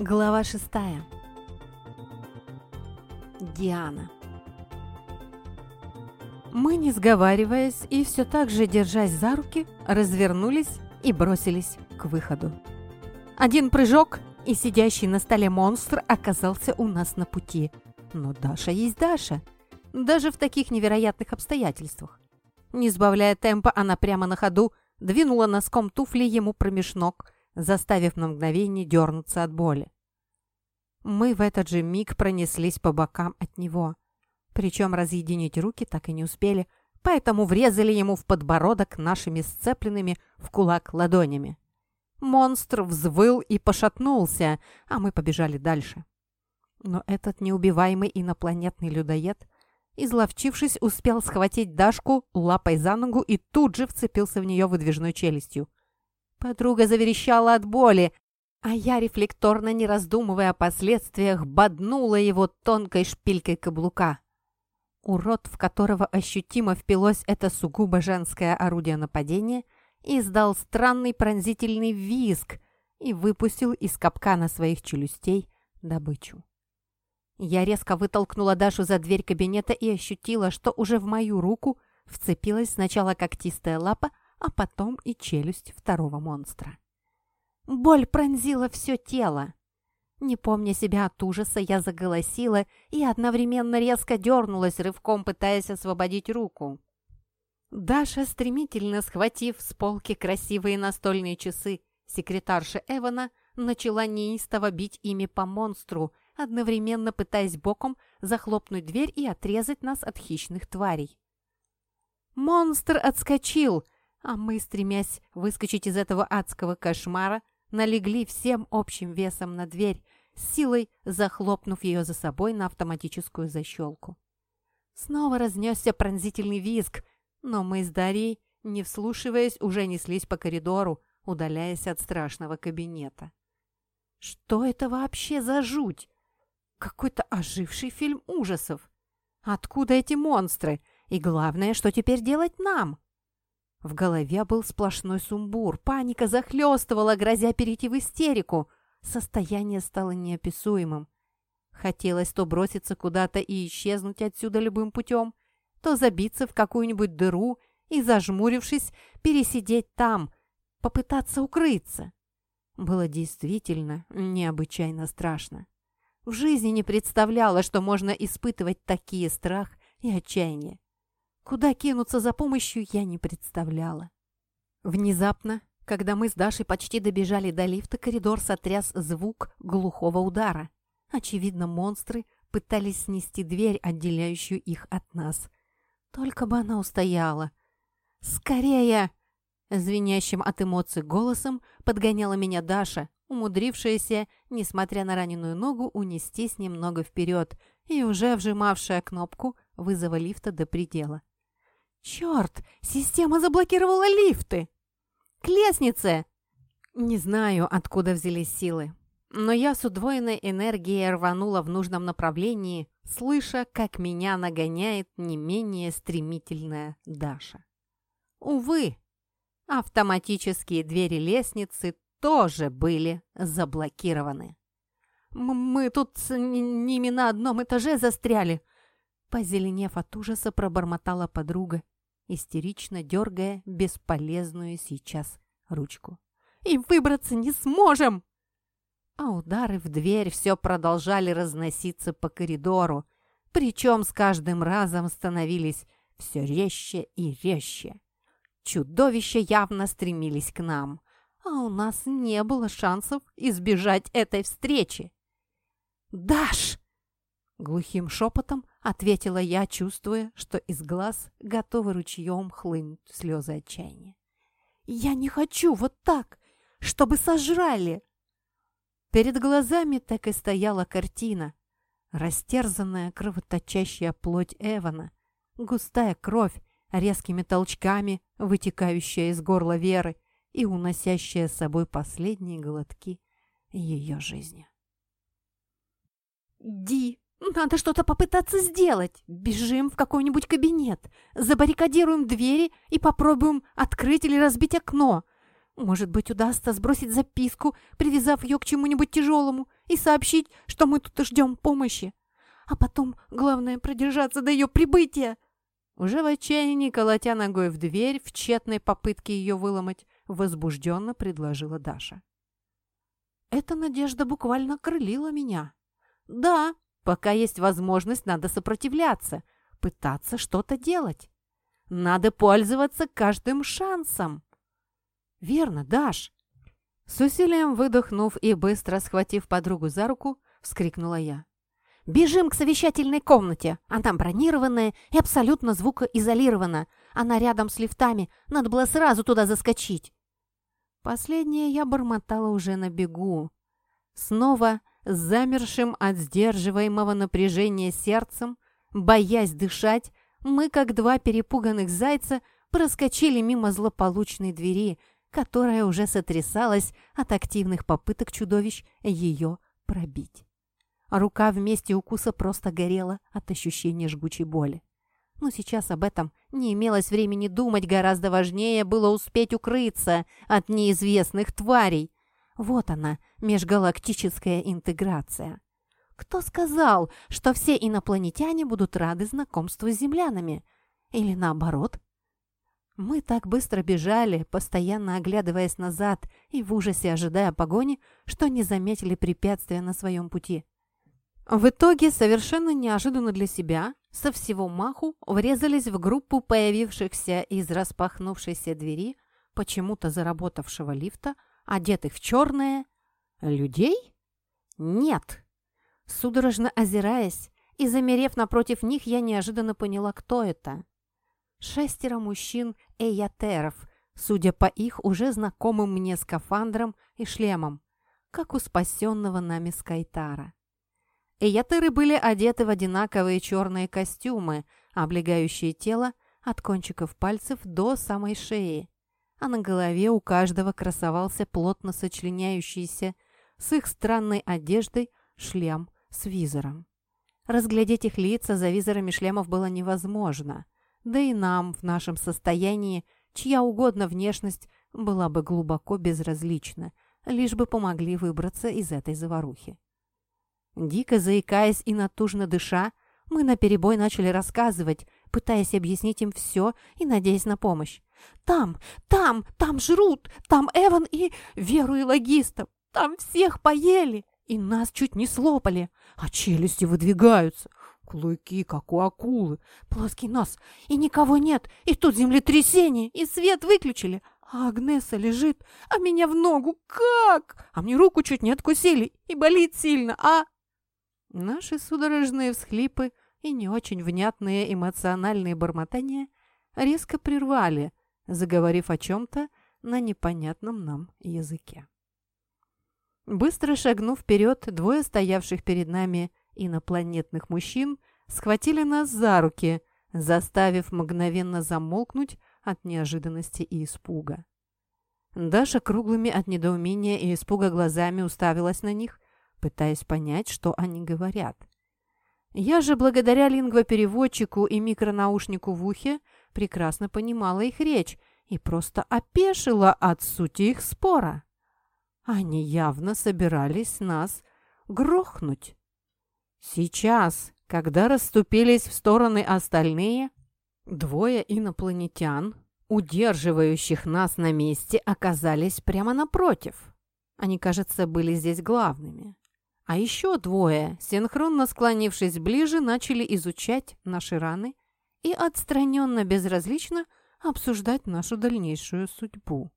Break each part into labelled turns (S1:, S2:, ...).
S1: Глава шестая. Диана. Мы, не сговариваясь и все так же держась за руки, развернулись и бросились к выходу. Один прыжок, и сидящий на столе монстр оказался у нас на пути. Но Даша есть Даша. Даже в таких невероятных обстоятельствах. Не сбавляя темпа, она прямо на ходу двинула носком туфли ему промеж ног, заставив на мгновение дернуться от боли. Мы в этот же миг пронеслись по бокам от него. Причем разъединить руки так и не успели, поэтому врезали ему в подбородок нашими сцепленными в кулак ладонями. Монстр взвыл и пошатнулся, а мы побежали дальше. Но этот неубиваемый инопланетный людоед, изловчившись, успел схватить Дашку лапой за ногу и тут же вцепился в нее выдвижной челюстью. Подруга заверещала от боли, а я, рефлекторно не раздумывая о последствиях, боднула его тонкой шпилькой каблука. Урод, в которого ощутимо впилось это сугубо женское орудие нападения, издал странный пронзительный визг и выпустил из капкана своих челюстей добычу. Я резко вытолкнула Дашу за дверь кабинета и ощутила, что уже в мою руку вцепилась сначала когтистая лапа, а потом и челюсть второго монстра. Боль пронзила все тело. Не помня себя от ужаса, я заголосила и одновременно резко дернулась, рывком пытаясь освободить руку. Даша, стремительно схватив с полки красивые настольные часы секретарши Эвана, начала неистово бить ими по монстру, одновременно пытаясь боком захлопнуть дверь и отрезать нас от хищных тварей. Монстр отскочил, а мы, стремясь выскочить из этого адского кошмара, налегли всем общим весом на дверь, силой захлопнув ее за собой на автоматическую защелку. Снова разнесся пронзительный визг, но мы с Дарьей, не вслушиваясь, уже неслись по коридору, удаляясь от страшного кабинета. Что это вообще за жуть? Какой-то оживший фильм ужасов. Откуда эти монстры? И главное, что теперь делать нам? В голове был сплошной сумбур, паника захлестывала, грозя перейти в истерику. Состояние стало неописуемым. Хотелось то броситься куда-то и исчезнуть отсюда любым путем, то забиться в какую-нибудь дыру и, зажмурившись, пересидеть там, попытаться укрыться. Было действительно необычайно страшно. В жизни не представляла, что можно испытывать такие страх и отчаяние. Куда кинуться за помощью, я не представляла. Внезапно, когда мы с Дашей почти добежали до лифта, коридор сотряс звук глухого удара. Очевидно, монстры пытались снести дверь, отделяющую их от нас. Только бы она устояла. «Скорее!» Звенящим от эмоций голосом подгоняла меня Даша, умудрившаяся, несмотря на раненую ногу, унестись немного вперед и уже вжимавшая кнопку вызова лифта до предела. «Черт! Система заблокировала лифты!» «К лестнице!» Не знаю, откуда взялись силы, но я с удвоенной энергией рванула в нужном направлении, слыша, как меня нагоняет не менее стремительная Даша. Увы, автоматические двери лестницы тоже были заблокированы. «Мы тут с ними на одном этаже застряли!» Позеленев от ужаса, пробормотала подруга, истерично дергая бесполезную сейчас ручку. «И выбраться не сможем!» А удары в дверь все продолжали разноситься по коридору, причем с каждым разом становились все резче и резче. Чудовища явно стремились к нам, а у нас не было шансов избежать этой встречи. «Даш!» Глухим шепотом ответила я, чувствуя, что из глаз готовы ручьем хлынуть слезы отчаяния. «Я не хочу вот так, чтобы сожрали!» Перед глазами так и стояла картина. Растерзанная кровоточащая плоть Эвана, густая кровь, резкими толчками, вытекающая из горла Веры и уносящая с собой последние глотки ее жизни. «Ди, надо что-то попытаться сделать. Бежим в какой-нибудь кабинет, забаррикадируем двери и попробуем открыть или разбить окно. Может быть, удастся сбросить записку, привязав ее к чему-нибудь тяжелому, и сообщить, что мы тут ждем помощи. А потом, главное, продержаться до ее прибытия. Уже в отчаянии, колотя ногой в дверь, в тщетной попытке ее выломать, возбужденно предложила Даша. Эта надежда буквально крылила меня. Да, пока есть возможность, надо сопротивляться, пытаться что-то делать. Надо пользоваться каждым шансом. «Верно, Даш!» С усилием выдохнув и быстро схватив подругу за руку, вскрикнула я. «Бежим к совещательной комнате! Она бронированная и абсолютно звукоизолирована. Она рядом с лифтами, надо было сразу туда заскочить!» Последнее я бормотала уже на бегу. Снова с замершим от сдерживаемого напряжения сердцем, боясь дышать, мы, как два перепуганных зайца, проскочили мимо злополучной двери, которая уже сотрясалась от активных попыток чудовищ ее пробить. Рука в месте укуса просто горела от ощущения жгучей боли. Но сейчас об этом не имелось времени думать, гораздо важнее было успеть укрыться от неизвестных тварей. Вот она, межгалактическая интеграция. Кто сказал, что все инопланетяне будут рады знакомству с землянами? Или наоборот, мы так быстро бежали, постоянно оглядываясь назад и в ужасе ожидая погони, что не заметили препятствия на своем пути. В итоге, совершенно неожиданно для себя, со всего маху врезались в группу появившихся из распахнувшейся двери, почему-то заработавшего лифта, одетых в черное, людей? Нет! Судорожно озираясь и замерев напротив них, я неожиданно поняла, кто это. Шестеро мужчин эйятеров, судя по их уже знакомым мне скафандрам и шлемам, как у спасенного нами Скайтара. Эйятеры были одеты в одинаковые черные костюмы, облегающие тело от кончиков пальцев до самой шеи, а на голове у каждого красовался плотно сочленяющийся с их странной одеждой шлем с визором. Разглядеть их лица за визорами шлемов было невозможно – да и нам в нашем состоянии чья угодно внешность была бы глубоко безразлична, лишь бы помогли выбраться из этой заварухи. Дико заикаясь и натужно дыша, мы наперебой начали рассказывать, пытаясь объяснить им все и надеясь на помощь. «Там, там, там жрут! Там Эван и Веру и логистов! Там всех поели! И нас чуть не слопали! А челюсти выдвигаются! Клыки, как у акулы, плоский нос, и никого нет, и тут землетрясение, и свет выключили, а Агнеса лежит, а меня в ногу, как? А мне руку чуть не откусили, и болит сильно, а...» Наши судорожные всхлипы и не очень внятные эмоциональные бормотания резко прервали, заговорив о чем-то на непонятном нам языке. Быстро шагнув вперед, двое стоявших перед нами инопланетных мужчин схватили нас за руки, заставив мгновенно замолкнуть от неожиданности и испуга. Даша круглыми от недоумения и испуга глазами уставилась на них, пытаясь понять, что они говорят. Я же, благодаря лингвопереводчику и микронаушнику в ухе, прекрасно понимала их речь и просто опешила от сути их спора. Они явно собирались нас грохнуть. Сейчас, когда расступились в стороны остальные, двое инопланетян, удерживающих нас на месте, оказались прямо напротив. Они, кажется, были здесь главными. А еще двое, синхронно склонившись ближе, начали изучать наши раны и отстраненно-безразлично обсуждать нашу дальнейшую судьбу.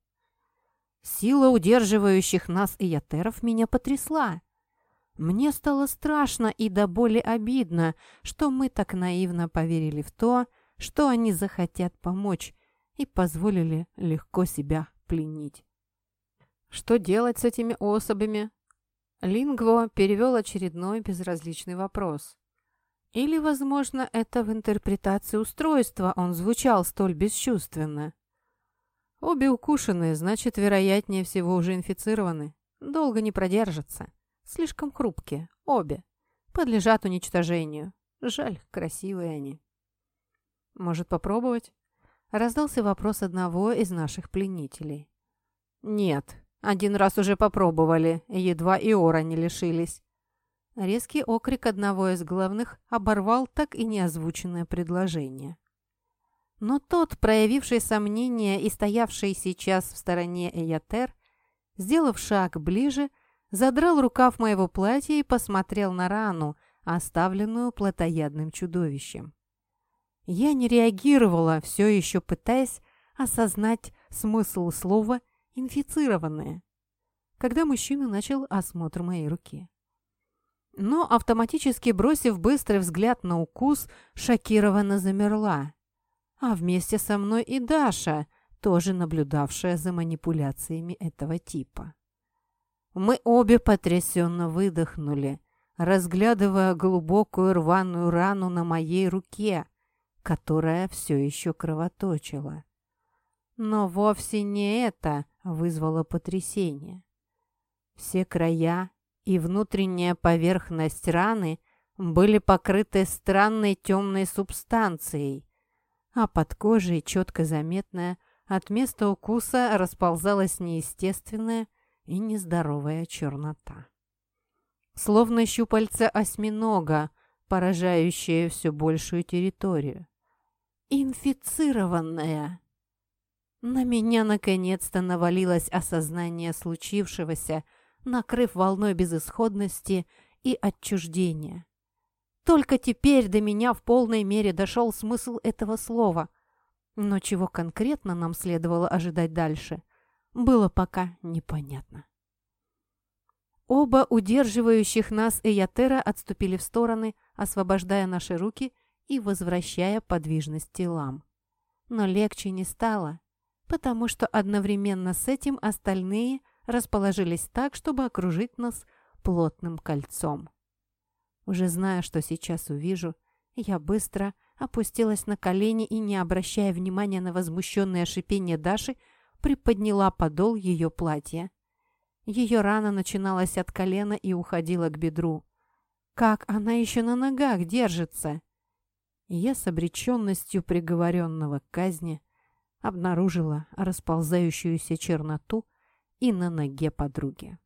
S1: Сила удерживающих нас иятеров меня потрясла. Мне стало страшно и до боли обидно, что мы так наивно поверили в то, что они захотят помочь, и позволили легко себя пленить. Что делать с этими особями? Лингво перевел очередной безразличный вопрос. Или, возможно, это в интерпретации устройства он звучал столь бесчувственно. Обе укушенные, значит, вероятнее всего уже инфицированы. Долго не продержатся. Слишком хрупкие, обе. Подлежат уничтожению. Жаль, красивые они. Может, попробовать? Раздался вопрос одного из наших пленителей. «Нет, один раз уже попробовали, едва и ора не лишились». Резкий окрик одного из главных оборвал так и неозвученное предложение. Но тот, проявивший сомнение и стоявший сейчас в стороне Эйотер, сделав шаг ближе, задрал рукав моего платья и посмотрел на рану, оставленную плотоядным чудовищем. Я не реагировала, все еще пытаясь осознать смысл слова «инфицированное», когда мужчина начал осмотр моей руки. Но, автоматически бросив быстрый взгляд на укус, шокированно замерла. А вместе со мной и Даша, тоже наблюдавшая за манипуляциями этого типа. Мы обе потрясенно выдохнули, разглядывая глубокую рваную рану на моей руке, которая все еще кровоточила. Но вовсе не это вызвало потрясение. Все края и внутренняя поверхность раны были покрыты странной темной субстанцией, а под кожей, четко заметная, от места укуса расползалась неестественная и нездоровая чернота. Словно щупальца осьминога, поражающие все большую территорию. Инфицированная. На меня наконец-то навалилось осознание случившегося, накрыв волной безысходности и отчуждения. Только теперь до меня в полной мере дошел смысл этого слова. Но чего конкретно нам следовало ожидать дальше, было пока непонятно. Оба удерживающих нас Эйотера отступили в стороны, освобождая наши руки и возвращая подвижность телам. Но легче не стало, потому что одновременно с этим остальные расположились так, чтобы окружить нас плотным кольцом. Уже зная, что сейчас увижу, я быстро опустилась на колени и, не обращая внимания на возмущенное шипение Даши, приподняла подол ее платья. Ее рана начиналась от колена и уходила к бедру. Как она еще на ногах держится? я с обреченностью приговоренного к казни обнаружила расползающуюся черноту и на ноге подруги.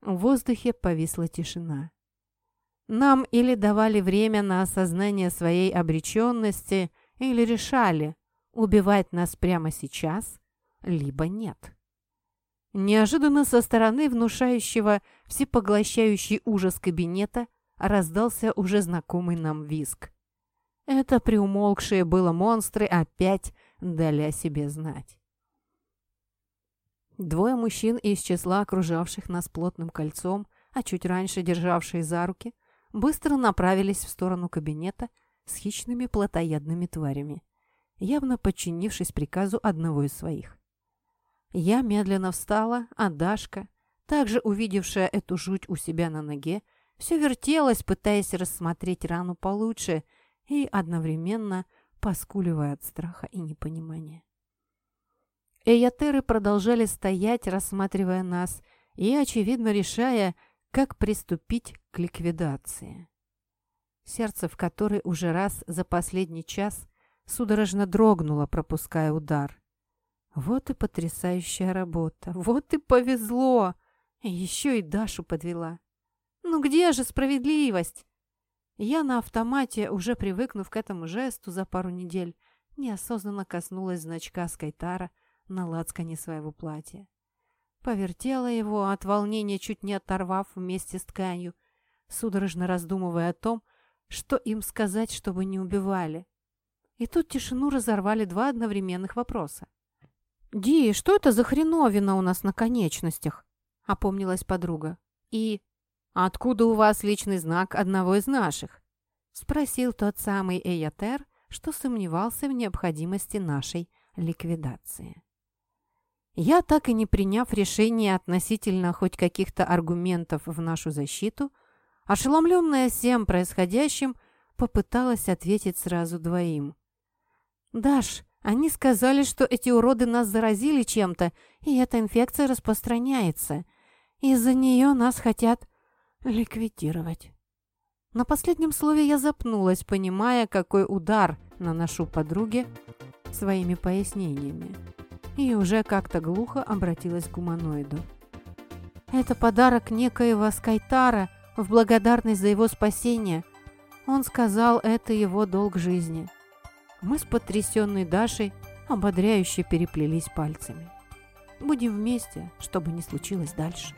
S1: В воздухе повисла тишина. Нам или давали время на осознание своей обреченности, или решали, убивать нас прямо сейчас, либо нет. Неожиданно со стороны внушающего всепоглощающий ужас кабинета раздался уже знакомый нам визг. Это приумолкшие было монстры опять дали о себе знать. Двое мужчин из числа окружавших нас плотным кольцом, а чуть раньше державшие за руки, быстро направились в сторону кабинета с хищными плотоядными тварями, явно подчинившись приказу одного из своих. Я медленно встала, а Дашка, также увидевшая эту жуть у себя на ноге, все вертелась, пытаясь рассмотреть рану получше – и одновременно поскуливая от страха и непонимания. Эйотеры продолжали стоять, рассматривая нас и, очевидно, решая, как приступить к ликвидации. Сердце, в которой уже раз за последний час судорожно дрогнуло, пропуская удар. Вот и потрясающая работа, вот и повезло! Еще и Дашу подвела. Ну где же справедливость? Я на автомате, уже привыкнув к этому жесту за пару недель, неосознанно коснулась значка Скайтара на лацкане своего платья. Повертела его, от волнения чуть не оторвав вместе с тканью, судорожно раздумывая о том, что им сказать, чтобы не убивали. И тут тишину разорвали два одновременных вопроса. «Ди, что это за хреновина у нас на конечностях?» — опомнилась подруга. «И «Откуда у вас личный знак одного из наших?» — спросил тот самый Эйотер, что сомневался в необходимости нашей ликвидации. Я, так и не приняв решение относительно хоть каких-то аргументов в нашу защиту, ошеломленная всем происходящим, попыталась ответить сразу двоим. «Даш, они сказали, что эти уроды нас заразили чем-то, и эта инфекция распространяется. Из-за нее нас хотят ликвидировать. На последнем слове я запнулась, понимая, какой удар наношу подруге своими пояснениями. и уже как-то глухо обратилась к гуманоиду. «Это подарок некоего Скайтара в благодарность за его спасение. Он сказал, это его долг жизни». Мы с потрясенной Дашей ободряюще переплелись пальцами. Будем вместе, чтобы не случилось дальше.